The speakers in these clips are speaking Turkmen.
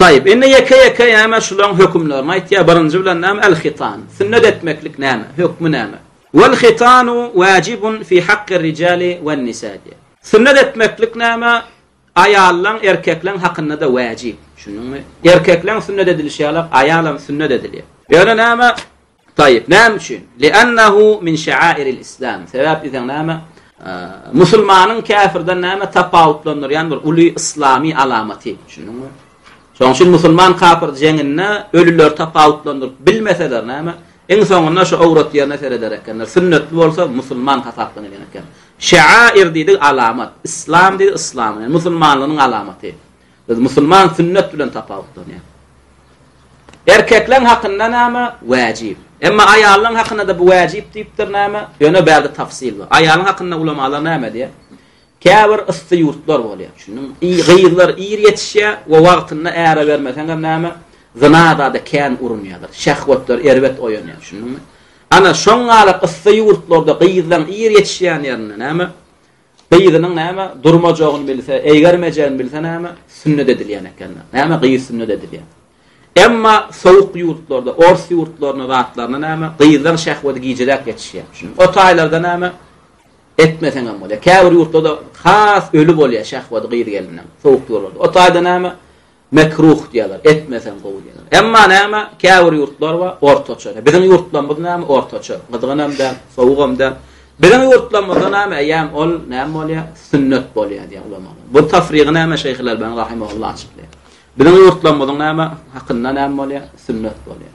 Taýyp, indi ýeke-ýeke ýa-me şularyň hökümlerini aýtýar, birinji bilen näme, al-hitan, sünnet etmeklik näme, hökmi näme? Wal-hitanu wajibun fi hakkir-rijali wan-nisa diýýär. Sünnet etmeklik näme, aýallaň, erkekleň hakynda-da wajyp, düşündiňmi? Erkekleň sünnet edilişi ýaly, aýalam sünnet edilýär. Ýöne näme, Taýyp, näme üçin? Li'annahu min şa'airil islam. Sebäp diýseň näme? Musulmanyň käfirden näme tapawutlandyrýan bir uly islami alamaty. Düşündiňmi? Şoň üçin musulman kafir jeňinde ölüleri tapawutlandyryp bilmeseler näme? Iň soňunda şu awrat ýerine sereder ekenler. Sünnetli bolsa musulman hasaplanýan eken. Şa'air diýdi alamat. Islam diýdi islam. Yani musulmanlygyň alamaty. Biz musulman sünnet bilen tapawutlanýar. Erkekleň hakynda näme? Wajib. Emma aýallaň hakynda-da bu wajib diýipdir näme? Ýöne bärde tafsil bar. Aýallaň hakynda ulamalar näme diýýär? Käbir yssy ýurtlar bolýar. Şunuň gyzlar ir ýetişýär we wagtynda äre bermeseň hem näme? Zyna zada kän urunýarlar. Şehwetler erbet oýanýar. Şunuňmy? Ana şoň galak yssy ýurtlarda gyzlaň ir ýetişýän ýerinde näme? Gyzynyň näme durmajagyny bilse, eýgermejegini bilse näme sünnet edilýän eken. Näme gyz sünnet edilýän. Emma sowuk ýurtlarda, ors ýurtlaryna zatlaryna näme gyzlar şehwedi gijräk geçişýär. Şunuň o taýlarda näme etmeseň hem bolýar. Käbir ýurtlarda has öli bolýar şehwedi gyz geliniň. Sowuk ýurtlarda. O taýda näme Mekruh diýerler, etmeseň gowy diýerler. Emma näme, käbir ýurtlar bar, ortaça. Ine, biziň ýurtlarymyz näme, ortaça. Gyzgynam däl, sowugam däl. Biziň ýurtlarymyzda näme, eýýäm ol näme bolýar, sünnet bolýar diýýär ulamalar. Bu tafrygy näme Şeýhul Albany rahimehullah açyklaýar. Biziň ýurtlarymyzyň näme, hakynda näme bolýar, sünnet bolýar.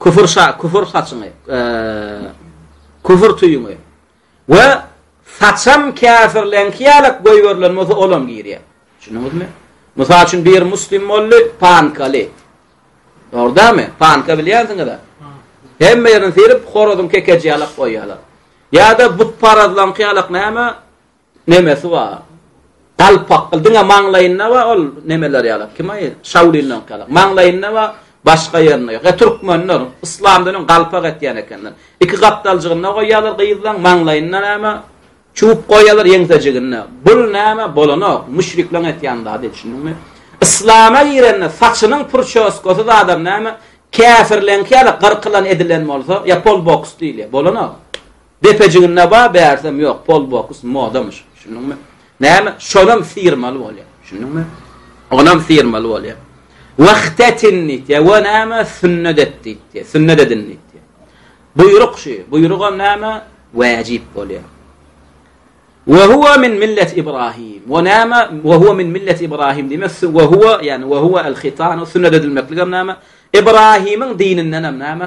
Küfür şa, küfür saçyňy, e, küfür tüýüňi. We saçam käfirleňki ýalak goýberilen bolsa olam girýär. Düşündiňizmi? Mysal üçin bir muslim boldy, pankaly. Dogrymy? Panka bilýänsiňiz-a? Hemme ýerini sirip, horazyň kekeji ýalak goýýarlar. Ýa-da butparazlaňky ýalak näme? Nemesi bar. Galpak gyl diňe maňlaýynda bar ol nemeler ýaly. Kim aý? Şaulyndan ýaly. Maňlaýynda bar, başga ýerinde ýok. E türkmenler yslam dönen galpak etýän ekenler. Iki gapdaljygynda goýýarlar gyzlaň maňlaýynda näme? Çup goýýarlar ýeňsejiginde. Bul näme? Bolanok. Müşrikleň etýän zady, düşündiňmi? Yslama girende saçynyň purçoskasy zadam näme? Käfirleňki ýaly gyrkylan edilen bolsa, ýa pol boks diýilýär. Bolanok. Depejiginde bar bärsem ýok pol bokus modamyş düşündiňmi näme şonam syrmaly bolýar düşündiňmi onam syrmaly bolýar wahtatin diýýär we näme sünnet et diýýär sünnet edin diýýär buýruk şu buýrugam näme wajyp bolýar we huwa min millet ibrahim we näme we huwa min millet ibrahim diýmek we huwa ýani we huwa al hitan sünnet edilmekligem näme ibrahimiň dininden hem näme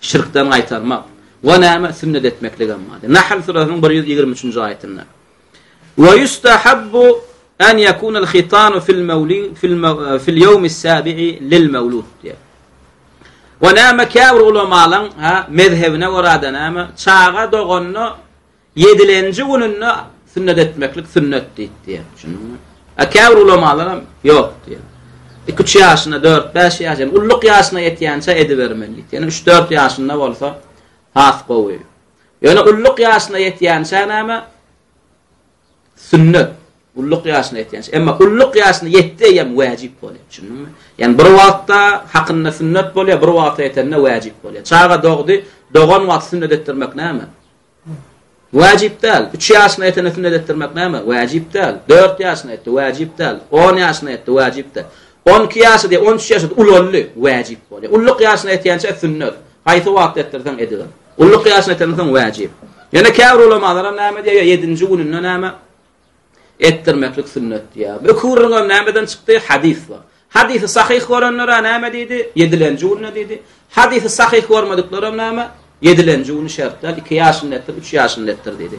Şirkden gaýtarmak. We näme? Sünnet etmekligem bardy. Nahl surasynyň bir ýüz ýigrimi üçünji aýatynda. We ýustahabbu an ýakunal hitanu fil mawli fil fil ýawmis sabi'i lil mawlud diýýär. We näme käbir ulamalaryň ha mezhebine görä-de näme? Çaga doganda Ýedilenji gününde sünnet etmeklik sünnet diýip diýýär. Düşündiňmi? A käbir ulamalar hem ýok diýýär. Iki-üç ýaşyna, dört-bäş ýaş, ýani ulluk ýaşyna ýetýänçä edibermeli diýip. Ýani üç-dört ýaşynda bolsa has gowy. Ýöne ulluk ýaşyna ýetýänçä näme? Sünnet. Ulluk ýaşyna ýetýänçä. Emma ulluk ýaşyna ýetdi hem wajyp bolýar. Düşündiňmi? Ýani bir wagtda hakynda sünnet bolýar, bir wagta ýetende wajyp bolýar. Çaga dogdy, dogan wagt sünnet etdirmek näme? Wajyp däl. Üç ýaşyna ýetene sünnet etdirmek näme? Wajyp däl. Dört ýaşyna ýetdi, wajyp däl. On ýaşyna ýetdi, wajyp däl. On iki ýaşydy ýa on üç ýaşydy, ulaldy, wajyp bolýar. Ulluk ýaşyna ýetýänçä sünnet. Haýsy wagtda etdirseň ediber. Ulluk ýaşyna ýetenden soň wajyp. Ýöne käbir ulamalaram näme diýýär, ýedinji gününde näme? Etdirmeklik sünnet diýýär. Bu kürrüňem nämeden çykdy? Hadys bar. Hadysy sahyh görenler-ä näme diýdi? Ýedilenji günde diýdi. Hadysy sahyh görmediklerem näme? Ýedilenji güni şertläp, iki ýaşynda etdir, üç ýaşynda etdir diýdi.